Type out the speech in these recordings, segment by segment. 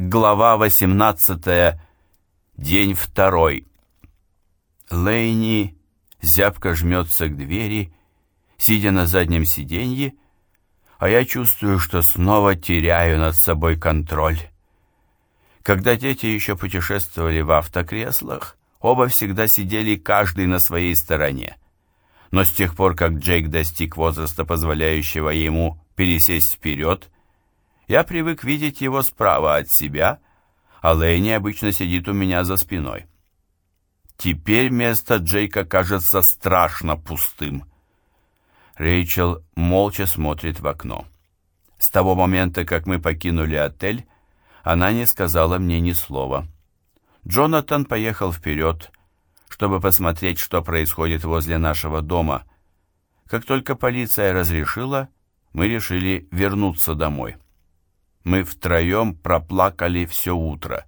Глава 18. День второй. Лейни зябко жмется к двери, сидя на заднем сиденье, а я чувствую, что снова теряю над собой контроль. Когда дети еще путешествовали в автокреслах, оба всегда сидели каждый на своей стороне. Но с тех пор, как Джейк достиг возраста, позволяющего ему пересесть вперед, я привык видеть его справа от себя, а Лэйни обычно сидит у меня за спиной. Теперь место Джейка кажется страшно пустым. Рэйчел молча смотрит в окно. С того момента, как мы покинули отель, она не сказала мне ни слова. Джонатан поехал вперед, чтобы посмотреть, что происходит возле нашего дома. Как только полиция разрешила, мы решили вернуться домой. Мы втроем проплакали все утро,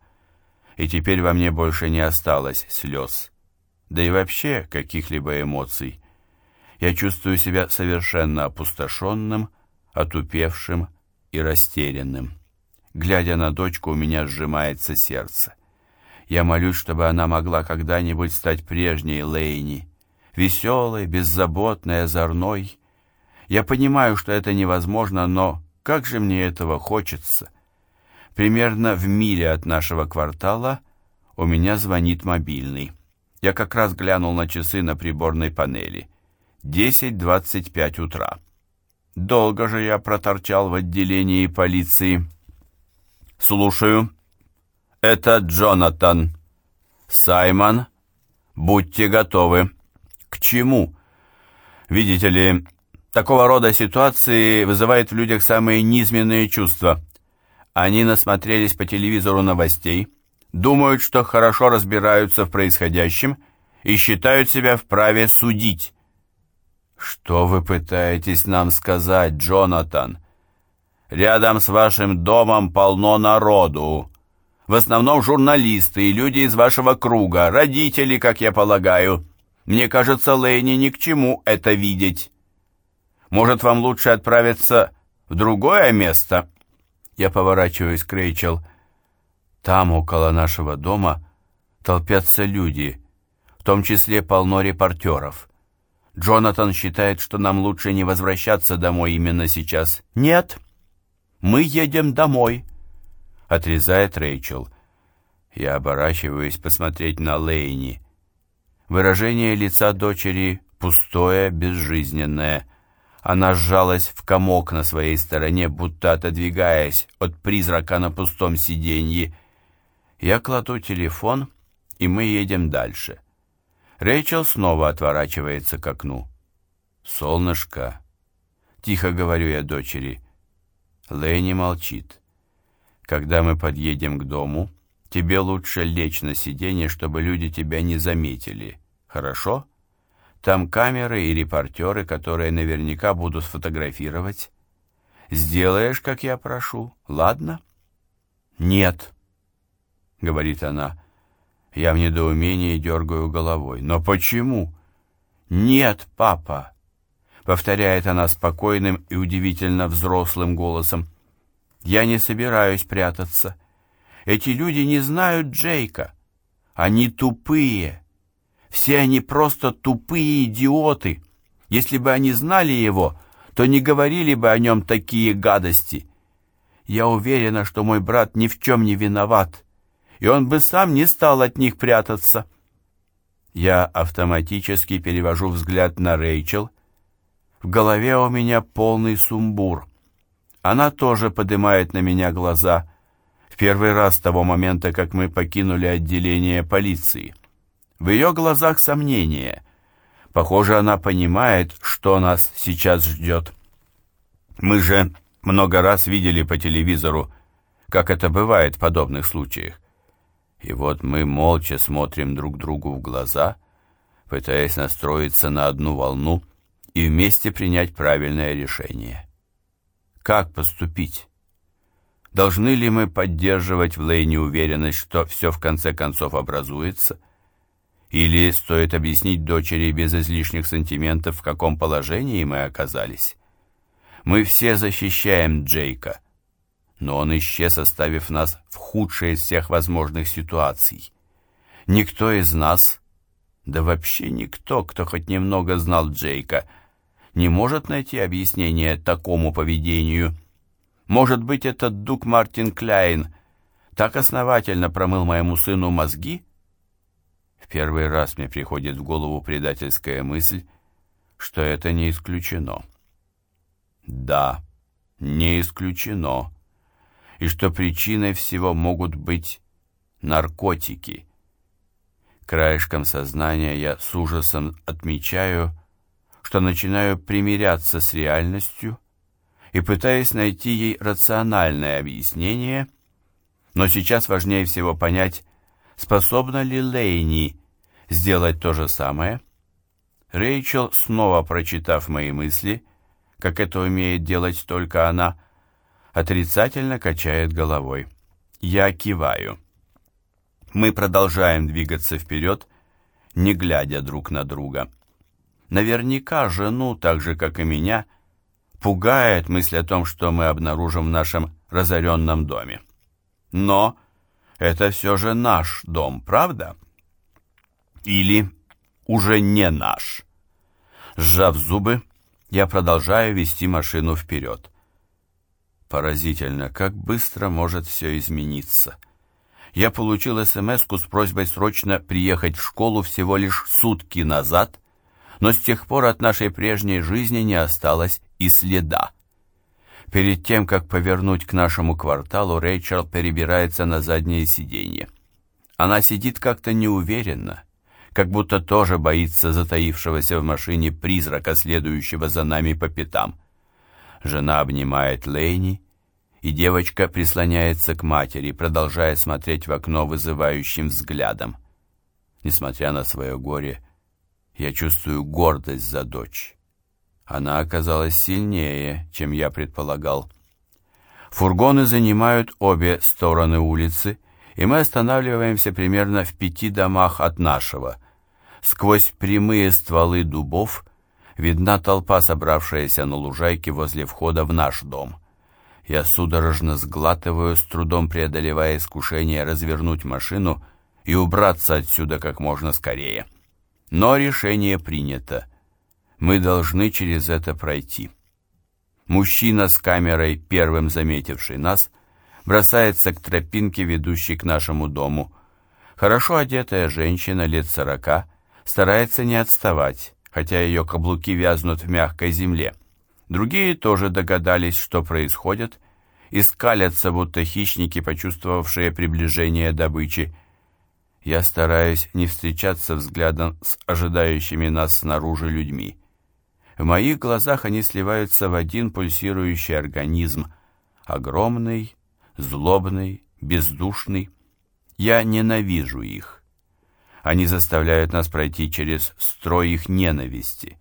и теперь во мне больше не осталось слез, да и вообще каких-либо эмоций. Я чувствую себя совершенно опустошенным, отупевшим и растерянным. Глядя на дочку, у меня сжимается сердце. Я молюсь, чтобы она могла когда-нибудь стать прежней Лейни, веселой, беззаботной, озорной. Я понимаю, что это невозможно, но как же мне этого хочется. Примерно в миле от нашего квартала у меня звонит мобильный. Я как раз глянул на часы на приборной панели. 10.25 утра. Долго же я проторчал в отделении полиции. Слушаю. Это Джонатан. Саймон, будьте готовы. К чему? Видите ли, Такого рода ситуации вызывают в людях самые низменные чувства. Они насмотрелись по телевизору новостей, думают, что хорошо разбираются в происходящем и считают себя вправе судить. Что вы пытаетесь нам сказать, Джонатан? Рядом с вашим домом полно народу. В основном журналисты и люди из вашего круга, родители, как я полагаю. Мне кажется, Лэйни ни к чему это видеть. Может, вам лучше отправиться в другое место?» Я поворачиваюсь к Рэйчел. Там, около нашего дома, толпятся люди, в том числе полно репортеров. Джонатан считает, что нам лучше не возвращаться домой именно сейчас. «Нет, мы едем домой», — отрезает Рэйчел. Я оборачиваюсь посмотреть на Лейни. Выражение лица дочери пустое, безжизненное. Она сжалась в комок на своей стороне, будто отодвигаясь от призрака на пустом сиденье. Я кладу телефон, и мы едем дальше. Рэйчел снова отворачивается к окну. «Солнышко!» — тихо говорю я дочери. Лэни молчит. «Когда мы подъедем к дому, тебе лучше лечь на сиденье, чтобы люди тебя не заметили. Хорошо?» Там камеры и репортеры, которые наверняка будут фотографировать. Сделаешь, как я прошу, ладно? Нет, говорит она. Я в недоумении дергаю головой. Но почему? Нет, папа, повторяет она спокойным и удивительно взрослым голосом. Я не собираюсь прятаться. Эти люди не знают Джейка. Они тупые. Все они просто тупые идиоты. Если бы они знали его, то не говорили бы о нем такие гадости. Я уверена, что мой брат ни в чем не виноват, и он бы сам не стал от них прятаться. Я автоматически перевожу взгляд на Рэйчел. В голове у меня полный сумбур. Она тоже поднимает на меня глаза. В первый раз с того момента, как мы покинули отделение полиции. В ее глазах сомнение. Похоже, она понимает, что нас сейчас ждет. Мы же много раз видели по телевизору, как это бывает в подобных случаях. И вот мы молча смотрим друг другу в глаза, пытаясь настроиться на одну волну и вместе принять правильное решение. Как поступить? Должны ли мы поддерживать в Лейне уверенность, что все в конце концов образуется – или стоит объяснить дочери без излишних сантиментов, в каком положении мы оказались? Мы все защищаем Джейка. но он исчез, оставив нас в худшей из всех возможных ситуаций. Никто из нас, да вообще никто, кто хоть немного знал Джейка, не может найти объяснение такому поведению. Может быть, этот Дук Мартин Кляйн так основательно промыл моему сыну мозги? Первый раз мне приходит в голову предательская мысль, что это не исключено. Да, не исключено и что причиной всего могут быть наркотики. Краешком сознания я с ужасом отмечаю, что начинаю примиряться с реальностью и пытаюсь найти ей рациональное объяснение, но сейчас важнее всего понять, способна ли Лейни сделать то же самое. Рэйчел, снова прочитав мои мысли, как это умеет делать только она, — отрицательно качает головой. Я киваю. Мы продолжаем двигаться вперед, не глядя друг на друга. Наверняка жену, так же как и меня, пугает мысль о том, что мы обнаружим в нашем разоренном доме. Но это все же наш дом, правда? Или уже не наш? Сжав зубы, я продолжаю вести машину вперед. Поразительно, как быстро может все измениться. Я получил смс с просьбой срочно приехать в школу всего лишь сутки назад, но с тех пор от нашей прежней жизни не осталось и следа. Перед тем, как повернуть к нашему кварталу, Рэйчел перебирается на заднее сиденье. Она сидит как-то неуверенно, как будто тоже боится затаившегося в машине призрака, следующего за нами по пятам. Жена обнимает Лейни, и девочка прислоняется к матери, продолжая смотреть в окно вызывающим взглядом. Несмотря на свое горе, я чувствую гордость за дочь. Она оказалась сильнее, чем я предполагал. Фургоны занимают обе стороны улицы, и мы останавливаемся примерно в пяти домах от нашего. Сквозь прямые стволы дубов видна толпа, собравшаяся на лужайке возле входа в наш дом. Я судорожно сглатываю, с трудом преодолевая искушение развернуть машину и убраться отсюда как можно скорее. Но решение принято. Мы должны через это пройти. Мужчина с камерой, первым заметивший нас, бросается к тропинке, ведущей к нашему дому. Хорошо одетая женщина лет сорока старается не отставать, хотя ее каблуки вязнут в мягкой земле. Другие тоже догадались, что происходит, и скалятся, будто хищники, почувствовавшие приближение добычи. Я стараюсь не встречаться взглядом с ожидающими нас снаружи людьми. В моих глазах они сливаются в один пульсирующий организм, огромный, злобный, бездушный. Я ненавижу их. Они заставляют нас пройти через строй их ненависти.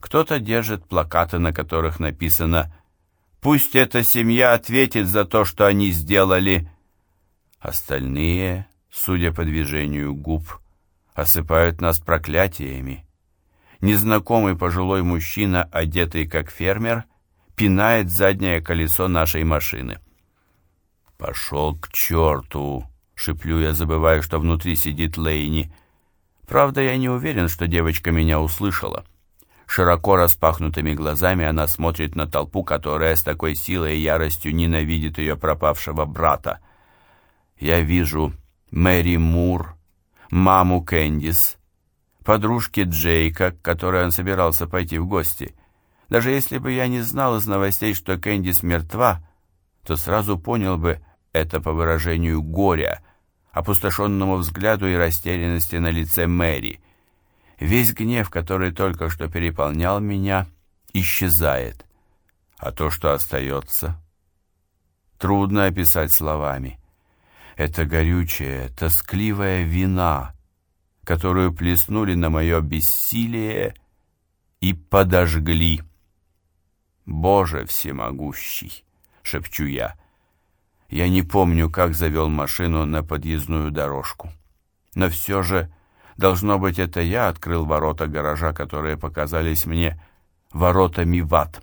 Кто-то держит плакаты, на которых написано «Пусть эта семья ответит за то, что они сделали». Остальные, судя по движению губ, осыпают нас проклятиями. Незнакомый пожилой мужчина, одетый как фермер, пинает заднее колесо нашей машины. «Пошел к черту!» — шиплю я, забываю, что внутри сидит Лейни. Правда, я не уверен, что девочка меня услышала. Широко распахнутыми глазами она смотрит на толпу, которая с такой силой и яростью ненавидит ее пропавшего брата. Я вижу Мэри Мур, маму Кэндис, подружки Джейка, к которой он собирался пойти в гости. Даже если бы я не знал из новостей, что Кэндис мертва, то сразу понял бы это по выражению горя, опустошенному взгляду и растерянности на лице Мэри — Весь гнев, который только что переполнял меня, исчезает. А то, что остается, трудно описать словами. Это горючая, тоскливая вина, которую плеснули на мое бессилие и подожгли. «Боже всемогущий!» — шепчу я. Я не помню, как завел машину на подъездную дорожку. Но все же Должно быть, это я открыл ворота гаража, которые показались мне воротами в ад.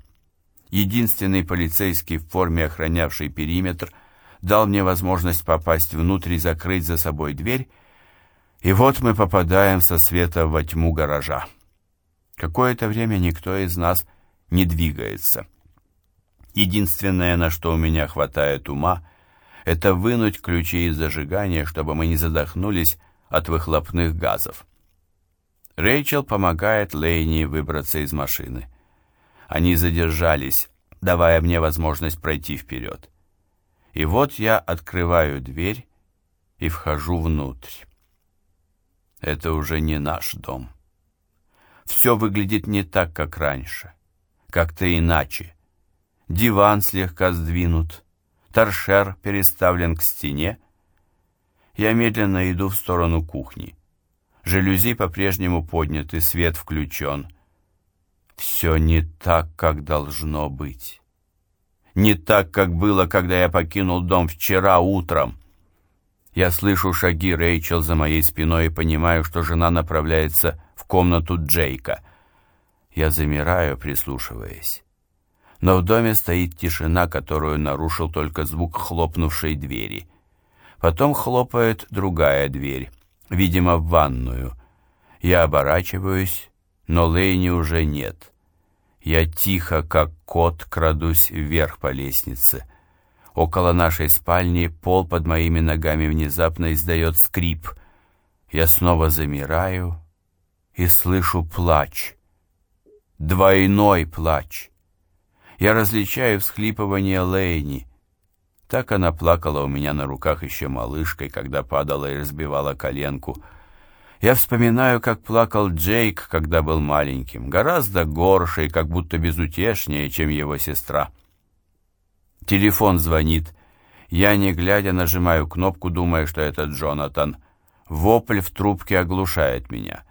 Единственный полицейский в форме, охранявший периметр, дал мне возможность попасть внутрь и закрыть за собой дверь, и вот мы попадаем со света во тьму гаража. Какое-то время никто из нас не двигается. Единственное, на что у меня хватает ума, это вынуть ключи из зажигания, чтобы мы не задохнулись от выхлопных газов. Рэйчел помогает Лейни выбраться из машины. Они задержались, давая мне возможность пройти вперед. И вот я открываю дверь и вхожу внутрь. Это уже не наш дом. Все выглядит не так, как раньше. Как-то иначе. Диван слегка сдвинут, торшер переставлен к стене. Я медленно иду в сторону кухни. Жалюзи по-прежнему подняты, свет включен. Все не так, как должно быть. Не так, как было, когда я покинул дом вчера утром. Я слышу шаги Рэйчел за моей спиной и понимаю, что жена направляется в комнату Джейка. Я замираю, прислушиваясь. Но в доме стоит тишина, которую нарушил только звук хлопнувшей двери. Потом хлопает другая дверь, видимо, в ванную. Я оборачиваюсь, но Лейни уже нет. Я тихо, как кот, крадусь вверх по лестнице. Около нашей спальни пол под моими ногами внезапно издает скрип. Я снова замираю и слышу плач. Двойной плач. Я различаю всхлипывание Лейни. Так она плакала у меня на руках еще малышкой, когда падала и разбивала коленку — я вспоминаю, как плакал Джейк, когда был маленьким, гораздо горше и как будто безутешнее, чем его сестра. Телефон звонит. Я, не глядя, нажимаю кнопку, думая, что это Джонатан. Вопль в трубке оглушает меня.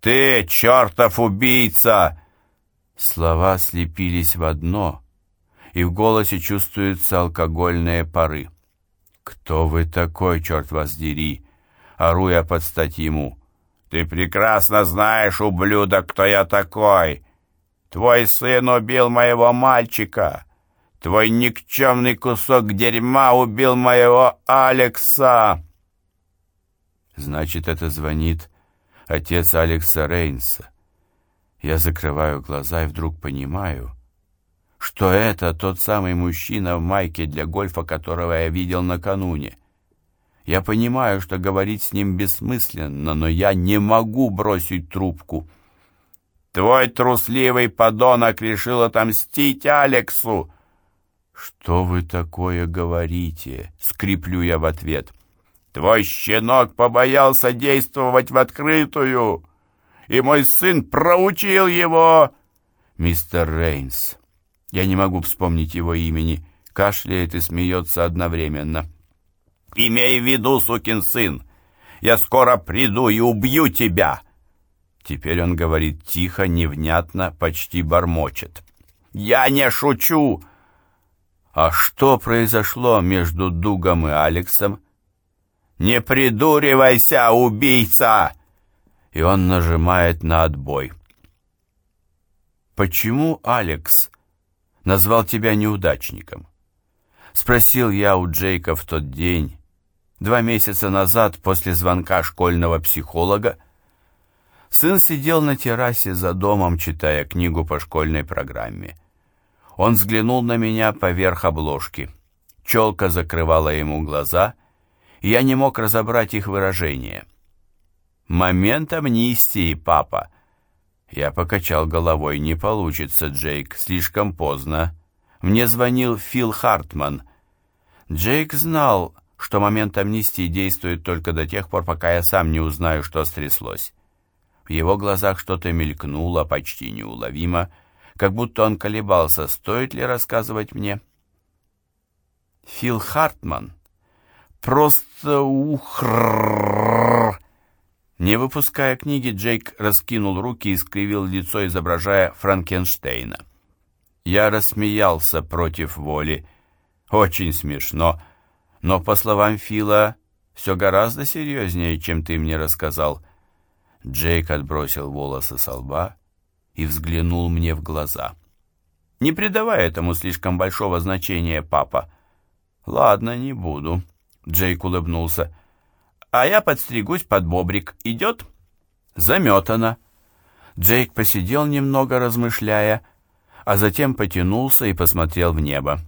«Ты, чертов убийца!» Слова слепились в одно, и в голосе чувствуются алкогольные пары. «Кто вы такой, черт вас дери?» ору я под стать ему. «Ты прекрасно знаешь, ублюдок, кто я такой! Твой сын убил моего мальчика! Твой никчемный кусок дерьма убил моего Алекса!» Значит, это звонит отец Алекса Рейнса. Я закрываю глаза и вдруг понимаю, что это тот самый мужчина в майке для гольфа, которого я видел накануне. Я понимаю, что говорить с ним бессмысленно, но я не могу бросить трубку. Твой трусливый подонок решил отомстить Алексу. Что вы такое говорите? Скриплю я в ответ. Твой щенок побоялся действовать в открытую, и мой сын проучил его. Мистер Рейнс. Я не могу вспомнить его имени. Кашляет и смеется одновременно. Имей в виду, сукин сын, я скоро приду и убью тебя!» Теперь он говорит тихо, невнятно, почти бормочет. «Я не шучу!» «А что произошло между Дугом и Алексом?» «Не придуривайся, убийца!» И он нажимает на отбой. «Почему Алекс назвал тебя неудачником?» Спросил я у Джейка в тот день, Два месяца назад, после звонка школьного психолога, сын сидел на террасе за домом, читая книгу по школьной программе. Он взглянул на меня поверх обложки. Челка закрывала ему глаза, и я не мог разобрать их выражение. «Момент амнистии, папа!» Я покачал головой. «Не получится, Джейк, слишком поздно. Мне звонил Фил Хартман. Джейк знал, что момент амнистии действует только до тех пор, пока я сам не узнаю, что стряслось. В его глазах что-то мелькнуло почти неуловимо, как будто он колебался, стоит ли рассказывать мне. Фил Хартман просто ухррррр. Не выпуская книги, Джейк раскинул руки и скривил лицо, изображая Франкенштейна. Я рассмеялся против воли. Очень смешно. Но, по словам Фила, все гораздо серьезнее, чем ты мне рассказал. Джейк отбросил волосы со лба и взглянул мне в глаза. Не придавай этому слишком большого значения, папа. Ладно, не буду. Джейк улыбнулся. А я подстригусь под бобрик. Идет? Заметано. Джейк посидел немного, размышляя, а затем потянулся и посмотрел в небо.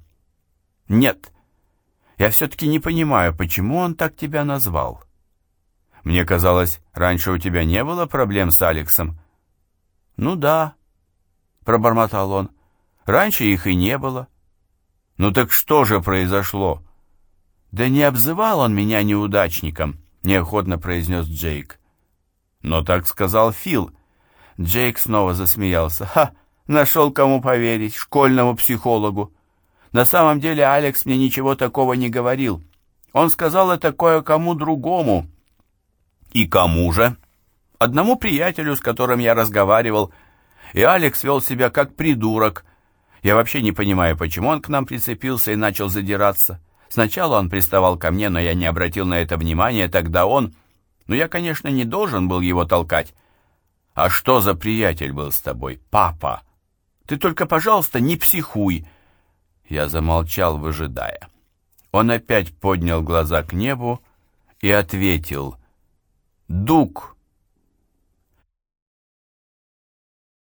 «Нет, я все-таки не понимаю, почему он так тебя назвал. Мне казалось, раньше у тебя не было проблем с Алексом». «Ну да», — пробормотал он, — «раньше их и не было». «Ну так что же произошло?» «Да не обзывал он меня неудачником», — неохотно произнес Джейк. «Но так сказал Фил». Джейк снова засмеялся. «Ха! Нашел кому поверить, школьному психологу. На самом деле Алекс мне ничего такого не говорил. Он сказал это кое-кому другому». «И кому же?» «Одному приятелю, с которым я разговаривал. И Алекс вел себя как придурок. Я вообще не понимаю, почему он к нам прицепился и начал задираться». Сначала он приставал ко мне, но я не обратил на это внимания, тогда он... Ну, я, конечно, не должен был его толкать. А что за приятель был с тобой? Папа! Ты только, пожалуйста, не психуй!» Я замолчал, выжидая. Он опять поднял глаза к небу и ответил. «Дуг!»